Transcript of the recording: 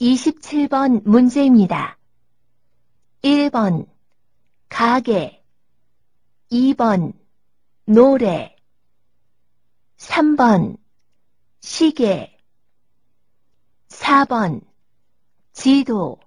27번 문제입니다. 1번 가게. 2번 노래. 3번 시계. 4번 지도.